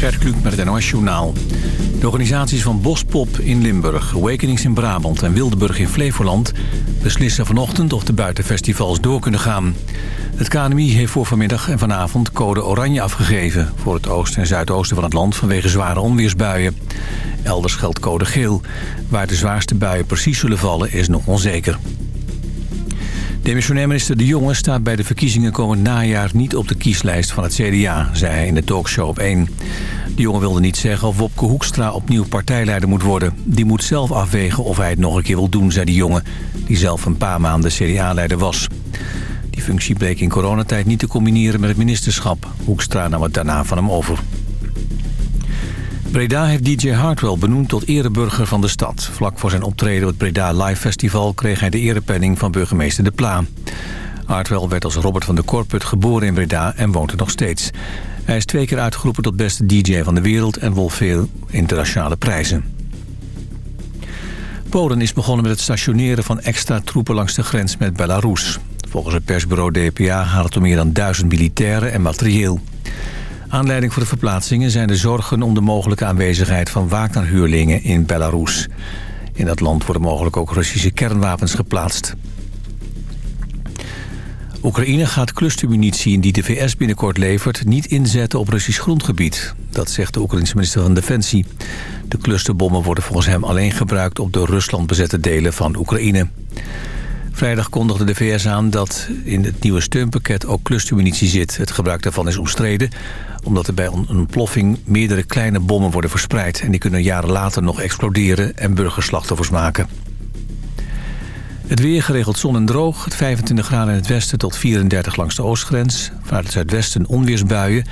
Gert met het NOS Journaal. De organisaties van Bospop in Limburg, Awakenings in Brabant en Wildeburg in Flevoland... beslissen vanochtend of de buitenfestivals door kunnen gaan. Het KNMI heeft voor vanmiddag en vanavond code oranje afgegeven... voor het oosten en zuidoosten van het land vanwege zware onweersbuien. Elders geldt code geel. Waar de zwaarste buien precies zullen vallen is nog onzeker. Demissionair minister De Jonge staat bij de verkiezingen komend najaar niet op de kieslijst van het CDA, zei hij in de talkshow op 1. De Jonge wilde niet zeggen of Wopke Hoekstra opnieuw partijleider moet worden. Die moet zelf afwegen of hij het nog een keer wil doen, zei De Jonge, die zelf een paar maanden CDA-leider was. Die functie bleek in coronatijd niet te combineren met het ministerschap. Hoekstra nam het daarna van hem over. Breda heeft DJ Hartwell benoemd tot ereburger van de stad. Vlak voor zijn optreden op het Breda Live Festival... kreeg hij de erepenning van burgemeester De Pla. Hartwell werd als Robert van de Korput geboren in Breda en woont er nog steeds. Hij is twee keer uitgeroepen tot beste DJ van de wereld... en won veel internationale prijzen. Polen is begonnen met het stationeren van extra troepen langs de grens met Belarus. Volgens het persbureau DPA gaat het om meer dan duizend militairen en materieel. Aanleiding voor de verplaatsingen zijn de zorgen om de mogelijke aanwezigheid van Wagner-huurlingen in Belarus. In dat land worden mogelijk ook Russische kernwapens geplaatst. Oekraïne gaat clustermunitie die de VS binnenkort levert... niet inzetten op Russisch grondgebied. Dat zegt de Oekraïnse minister van Defensie. De clusterbommen worden volgens hem alleen gebruikt... op de Rusland bezette delen van Oekraïne. Vrijdag kondigde de VS aan dat in het nieuwe steunpakket ook clustermunitie zit. Het gebruik daarvan is omstreden omdat er bij een ontploffing meerdere kleine bommen worden verspreid... en die kunnen jaren later nog exploderen en burgerslachtoffers maken. Het weer geregeld zon en droog. Het 25 graden in het westen tot 34 langs de oostgrens. Vanuit het zuidwesten onweersbuien.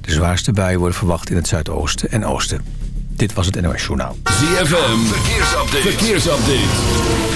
De zwaarste buien worden verwacht in het zuidoosten en oosten. Dit was het NOS Journaal. ZFM, verkeersupdate. verkeersupdate.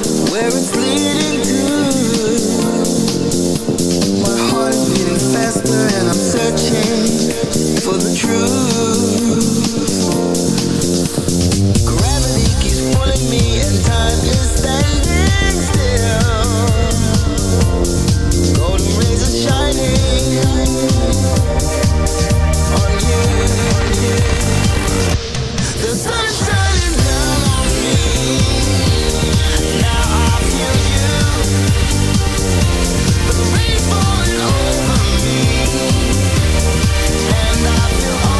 where it's leading to. My heart is beating faster and I'm searching for the truth. Gravity keeps pulling me and time is standing still. Golden rays are shining on you. The sun's shining down on me. I feel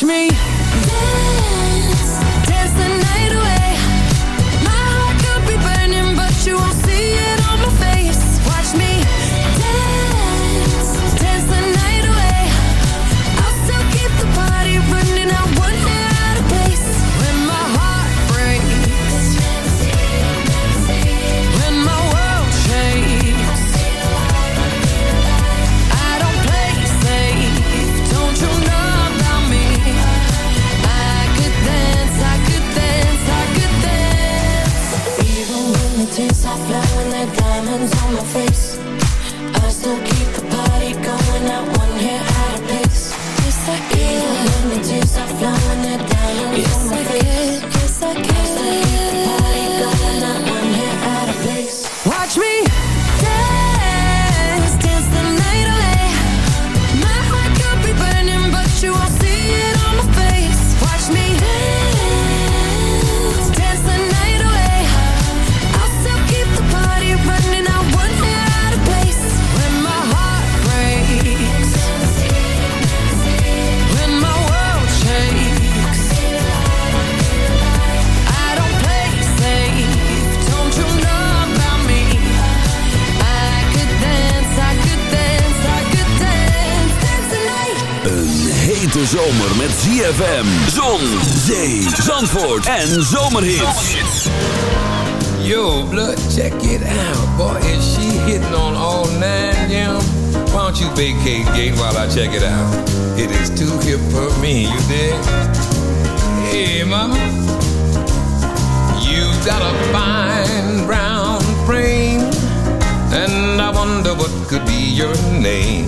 Watch me ZFM, zon, zee, zandvoort en zomerhits. Yo, blood, check it out. Boy, is she hitting on all nine, yeah? Why don't you vacate gate while I check it out? It is too hip for me, you dig? Hey, mama. You've got a fine brown frame, and I wonder what could be your name.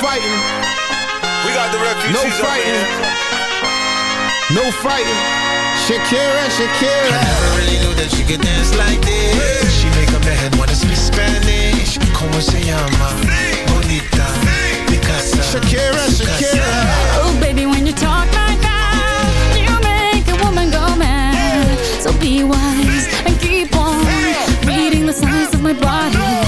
fighting. We got the refugees No fighting. No fighting. Shakira, Shakira. I Never really knew that she could dance like this. She make a man wanna speak Spanish. Como se llama? Bonita. Picasa. Shakira, Shakira. Oh, baby, when you talk like that, you make a woman go mad. So be wise and keep on reading the signs of my body.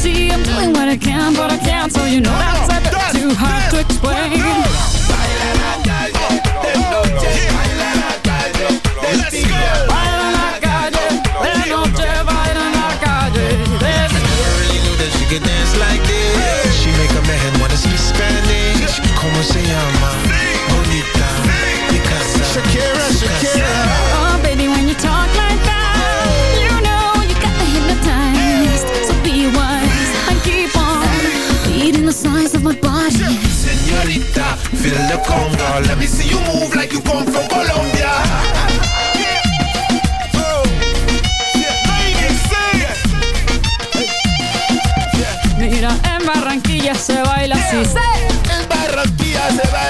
See, I'm doing what I can, but I can't, so you know that's a bit too hard to explain. She dance like this. She make a man wanna speak Spanish. Como se llama? My body. Señorita, feel the conga. Let me see you move like you come from Colombia. Oh. Mira, en Barranquilla se baila así. En Barranquilla se baila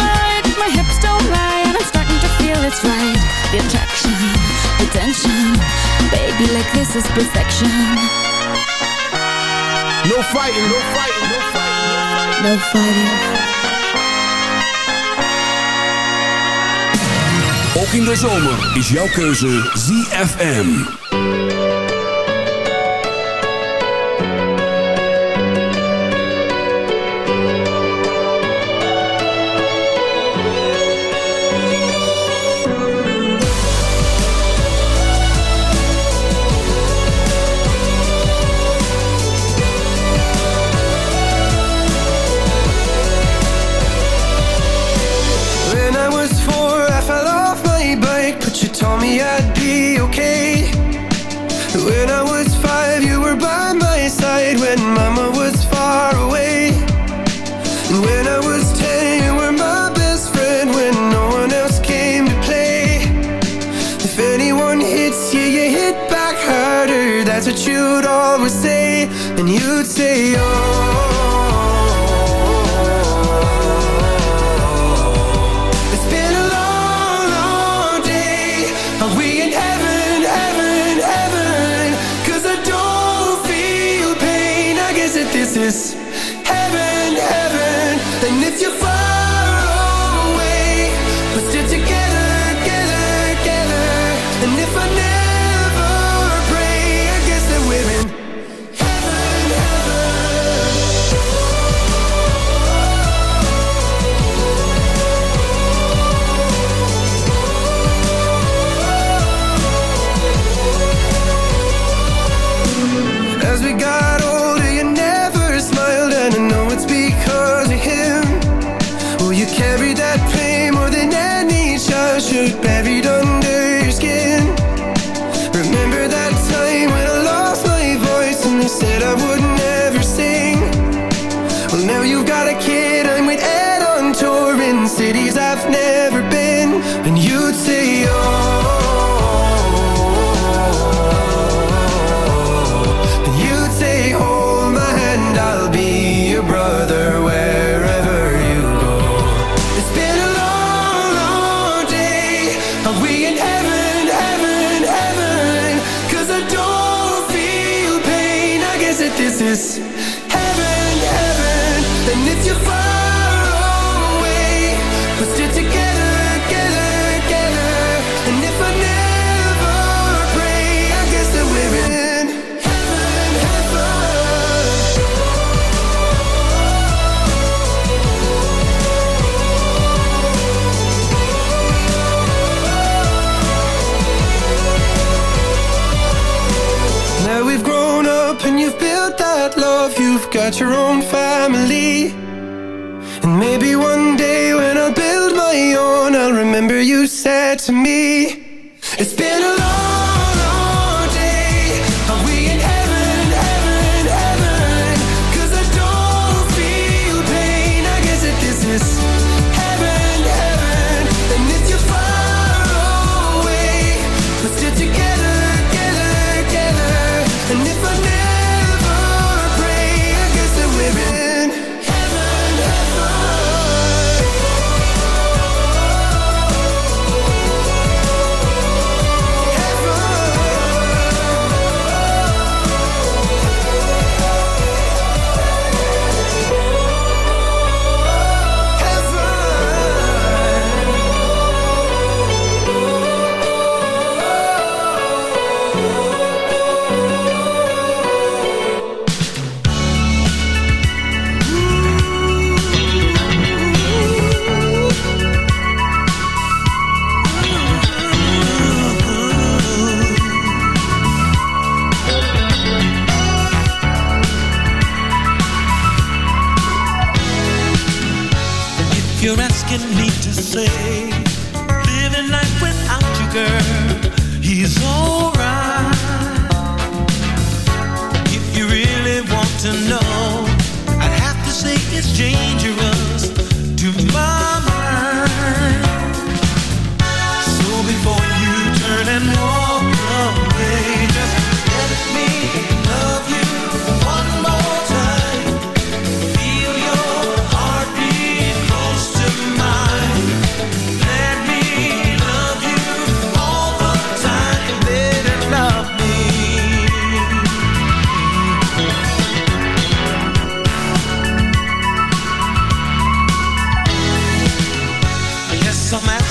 tonight, my hips don't lie, and I'm starting to feel it's right. The attraction, the tension, baby. Like this is perfection. No fighting, no fighting, no fighting. No fighting. Ook in de zomer is jouw keuze ZFM.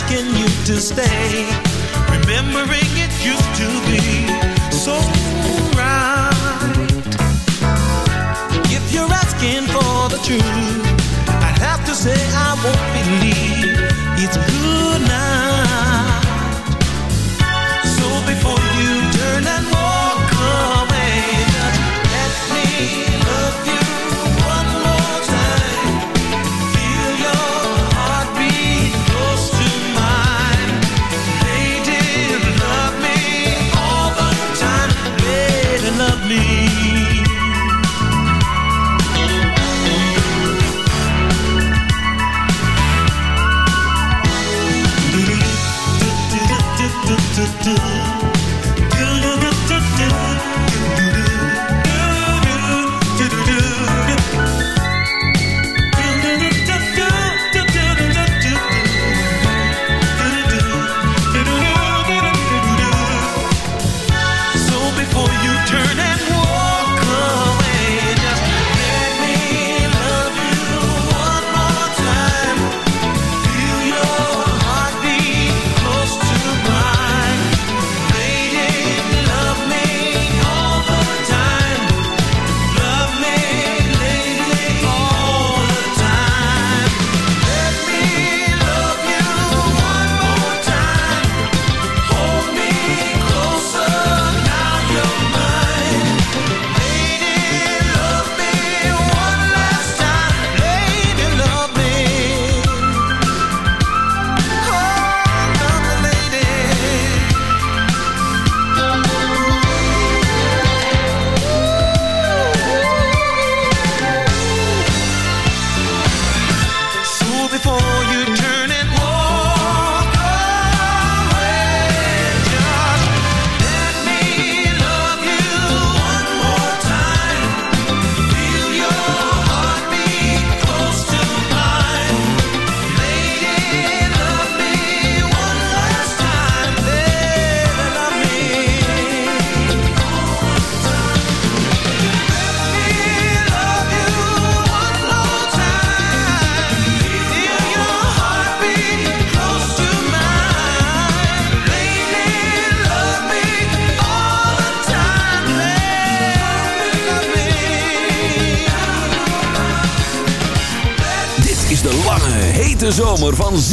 asking you to stay. Remembering it used to be so right. If you're asking for the truth, I'd have to say I won't believe it's good now.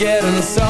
getting so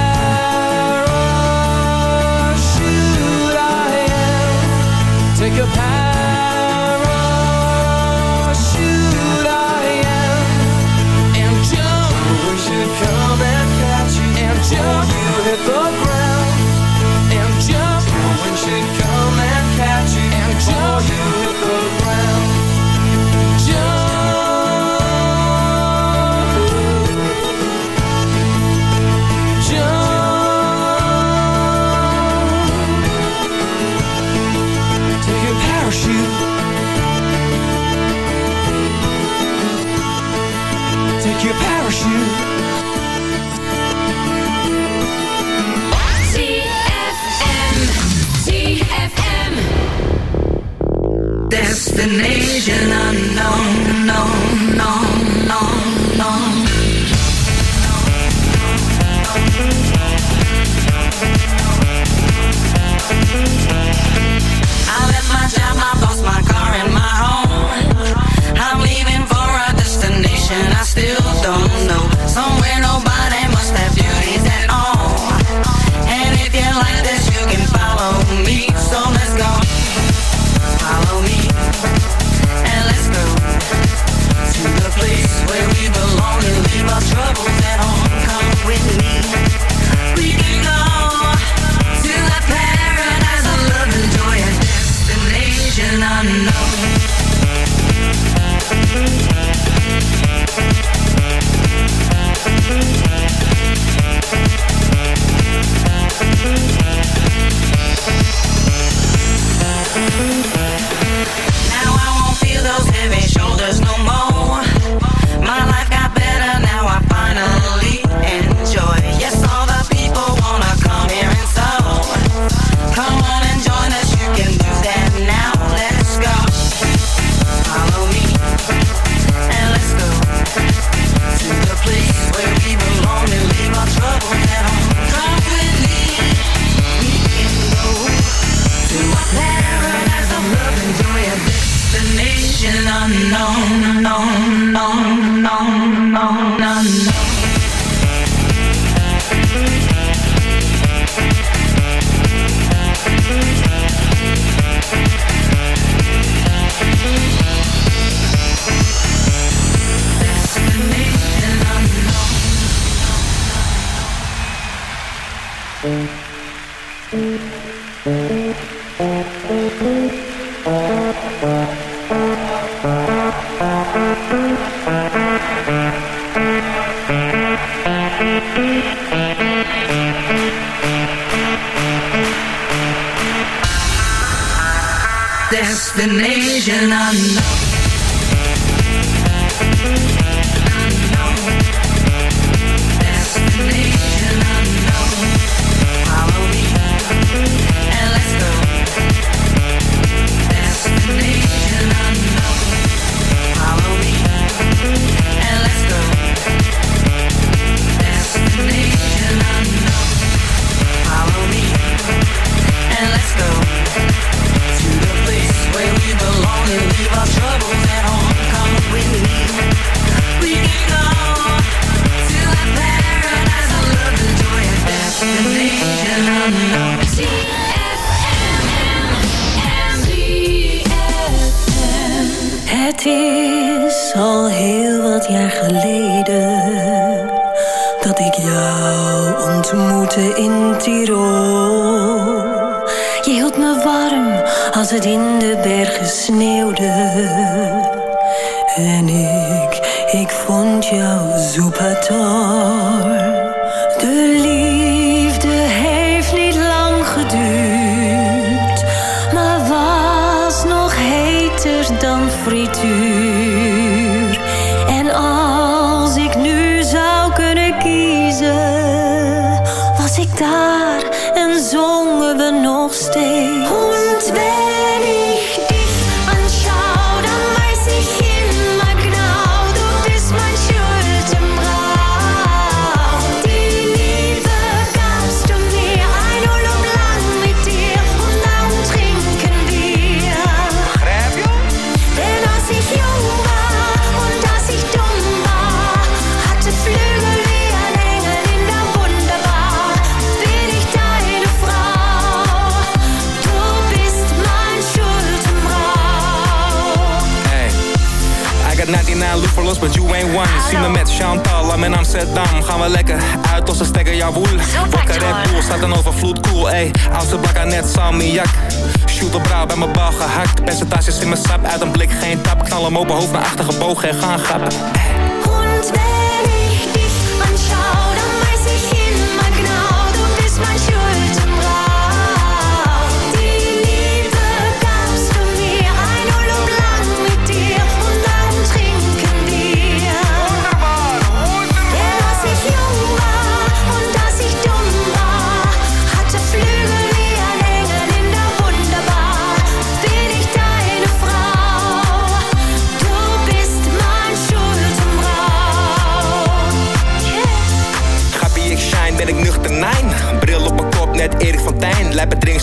destination unknown, known, known. I left my job, my car, and my home. I'm leaving for a destination I still don't know. Somewhere nobody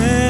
friend